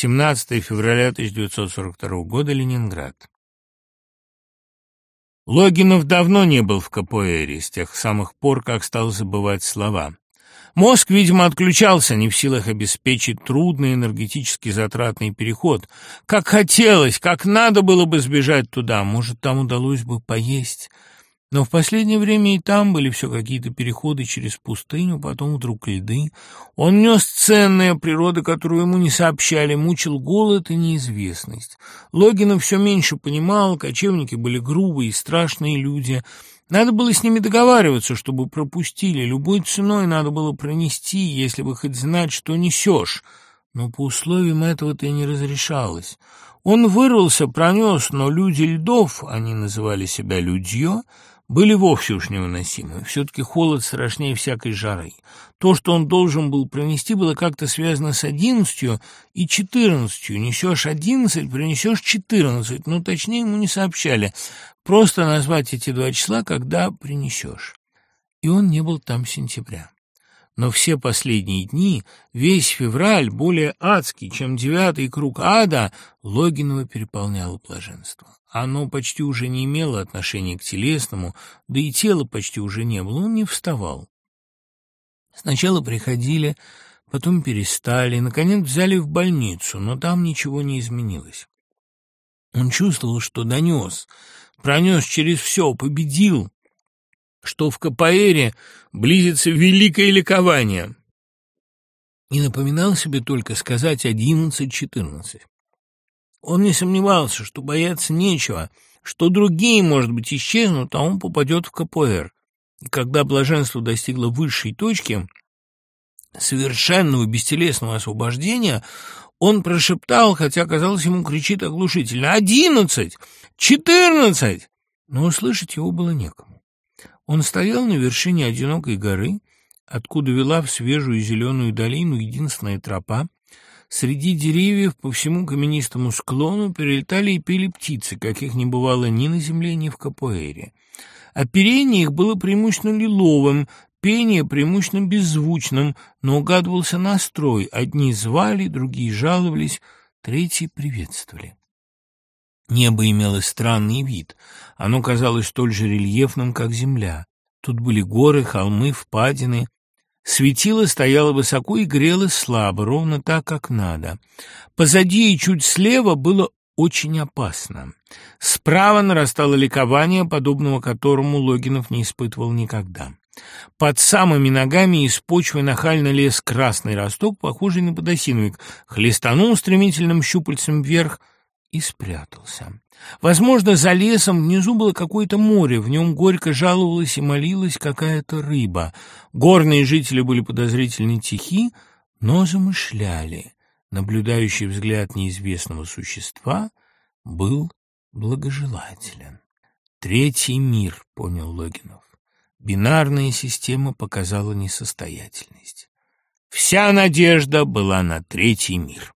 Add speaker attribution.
Speaker 1: 17 февраля 1942 года, Ленинград. Логинов давно не был в КПР с тех самых пор, как стал забывать слова. Мозг, видимо, отключался, не в силах обеспечить трудный энергетически затратный переход. Как хотелось, как надо было бы сбежать туда, может, там удалось бы поесть. Но в последнее время и там были все какие-то переходы через пустыню, потом вдруг льды. Он нес ценные природы, которую ему не сообщали, мучил голод и неизвестность. Логинов все меньше понимал, кочевники были грубые и страшные люди. Надо было с ними договариваться, чтобы пропустили. Любой ценой надо было пронести, если бы хоть знать, что несешь. Но по условиям этого-то не разрешалось. Он вырвался, пронес, но люди льдов, они называли себя людьё, были вовсе уж невыносимы. Все-таки холод страшнее всякой жары. То, что он должен был пронести, было как-то связано с одиннадцатью и четырнадцатью. Несешь одиннадцать, принесешь четырнадцать. Ну, точнее, ему не сообщали. Просто назвать эти два числа, когда принесешь. И он не был там сентября. Но все последние дни, весь февраль, более адский, чем девятый круг ада, Логинова переполняло блаженство. Оно почти уже не имело отношения к телесному, да и тела почти уже не было, он не вставал. Сначала приходили, потом перестали, наконец взяли в больницу, но там ничего не изменилось. Он чувствовал, что донес, пронес через все, победил, что в КПРе близится великое ликование. И напоминал себе только сказать одиннадцать-четырнадцать. Он не сомневался, что бояться нечего, что другие, может быть, исчезнут, а он попадет в КПР. И когда блаженство достигло высшей точки, совершенного бестелесного освобождения, он прошептал, хотя, казалось, ему кричит оглушительно «Одиннадцать! Четырнадцать!» Но услышать его было некому. Он стоял на вершине одинокой горы, откуда вела в свежую зеленую долину единственная тропа, Среди деревьев по всему каменистому склону перелетали и пели птицы, каких не бывало ни на земле, ни в Капоэре. Оперение их было преимущественно лиловым, пение преимущественно беззвучным, но угадывался настрой. Одни звали, другие жаловались, третьи приветствовали. Небо имело странный вид. Оно казалось столь же рельефным, как земля. Тут были горы, холмы, впадины, Светило стояло высоко и грело слабо, ровно так, как надо. Позади и чуть слева было очень опасно. Справа нарастало ликование, подобного которому Логинов не испытывал никогда. Под самыми ногами из почвы нахально лез красный росток, похожий на подосиновик, хлестанул стремительным щупальцем вверх и спрятался. Возможно, за лесом внизу было какое-то море, в нем горько жаловалась и молилась какая-то рыба. Горные жители были подозрительно тихи, но замышляли. Наблюдающий взгляд неизвестного существа был благожелателен. «Третий мир», — понял Логинов. Бинарная система показала несостоятельность. Вся надежда была на третий мир.